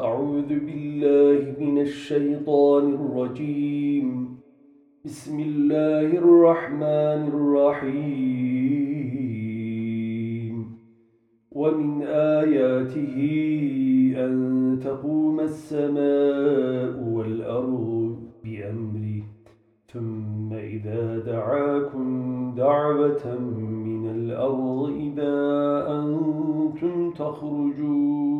أعوذ بالله من الشيطان الرجيم. بسم الله الرحمن الرحيم. ومن آياته أن تقوم السماء والأرض بأمره ثم إذا دعاكم دعوة من الأرض إذا أنتم تخرجون.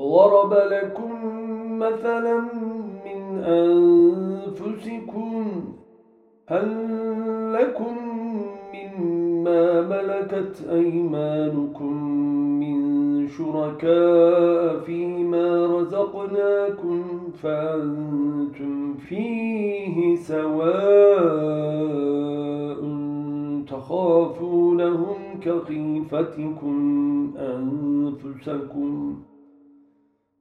ضرب لكم مثلا من أنفسكم هل لكم مما ملكت أيمانكم من شركاء فيما رزقناكم فأنتم فيه سواء تخافونهم كخيفتكم أنفسكم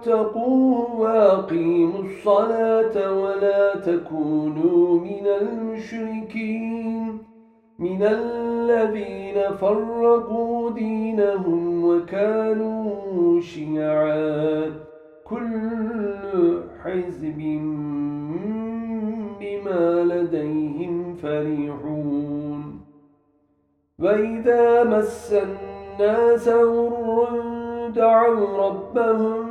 واتقوه وأقيموا الصلاة ولا تكونوا من المشركين من الذين فرقوا دينهم وكانوا شيعا كل حزب بما لديهم فرحون وإذا مس الناس غر دعوا ربهم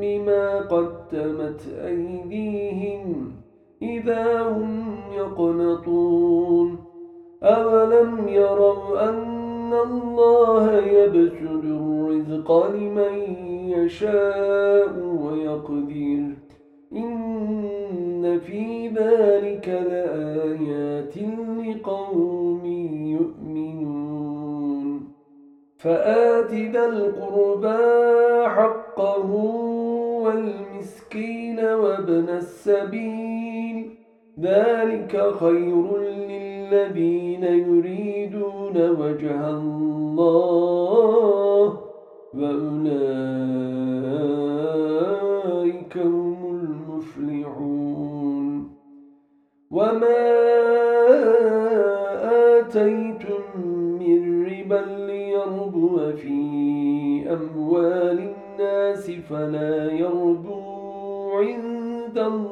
بما قدمت أيديهم إذا هم يقنطون. أولم يروا أن الله يبسل الرزق لمن يشاء ويقدر. إن في ذلك لآيات لقوم يؤمنون. فآت ذا القربى حقه والمسكين وابن السبيل. ذلك خير للذين يريدون وجه الله وأولئك هم المفلحون. وما آتيتم من ربا ليربو في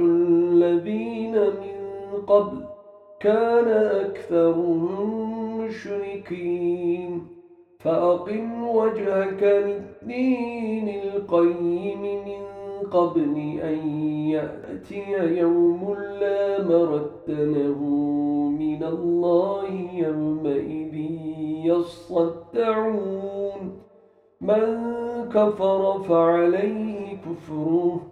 الذين من قبل كان أكثرهم مشركين. فأقم وجهك للدين القيم من قبل أن يأتي يوم لا مرد له من الله يومئذ يصدعون. من كفر فعليه كفره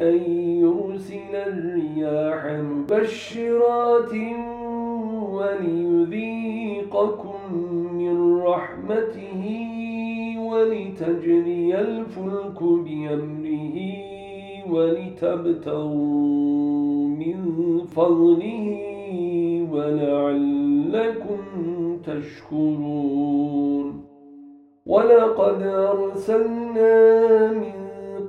أن يرسل الرياح مبشرات وليذيقكم من رحمته ولتجري الفلك بأمره ولتبتغوا من فضله ولعلكم تشكرون. ولقد أرسلنا من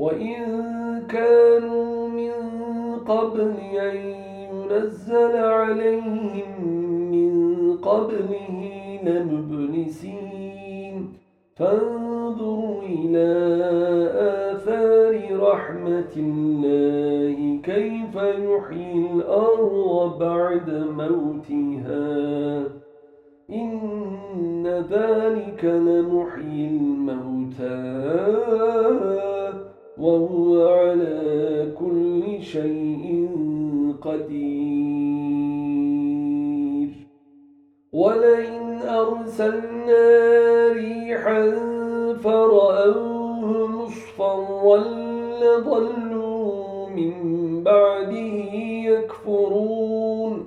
وإن كانوا من قبل أن ينزل عليهم من قبله لمبلسين. فانظروا إلى آثار رحمة الله. كيف يحيي الأرض بعد موتها. إن ذلك لمحيي الموتى. وهو على كل شيء قدير. ولئن أرسلنا ريحا فرأوه مصفرا لظلوا من بعده يكفرون.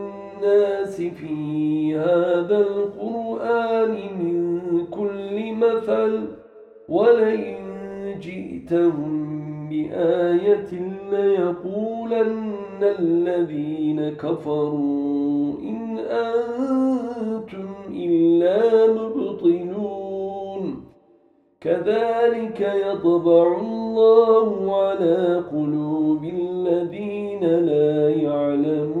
في هذا القرآن من كل مثل ولئن جئتهم بآية ليقولن الذين كفروا إن أنتم إلا مبطلون. كذلك يطبع الله على قلوب الذين لا يعلمون.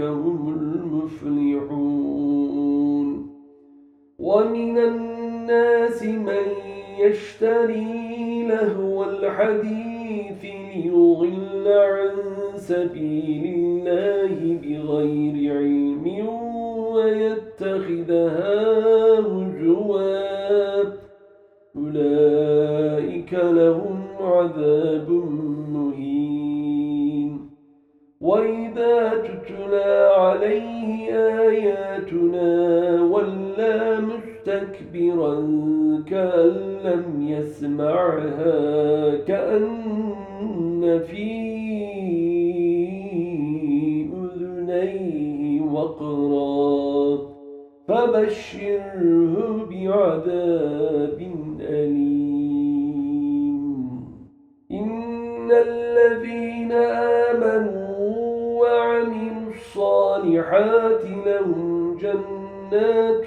هم المفلحون. ومن الناس من يشتري لهو الحديث ليضل عن سبيل الله بغير علم ويتخذها هجوا أولئك لهم عذاب مستكبرا كأن لم يسمعها كأن في أذنيه وقرا. فبشره بعذاب أليم. إن الذين آمنوا وعملوا الصالحات لهم جنات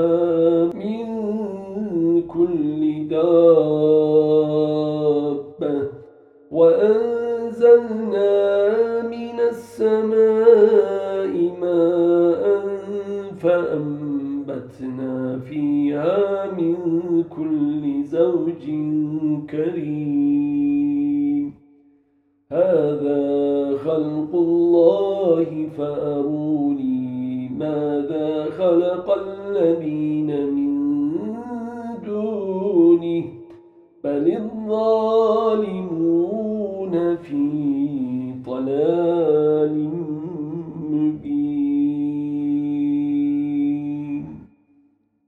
كل زوج كريم. هذا خلق الله فأروني ماذا خلق الذين من دونه. بل الظالمون في ضلال